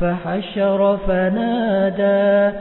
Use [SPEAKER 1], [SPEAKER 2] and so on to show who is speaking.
[SPEAKER 1] فحشر فنادى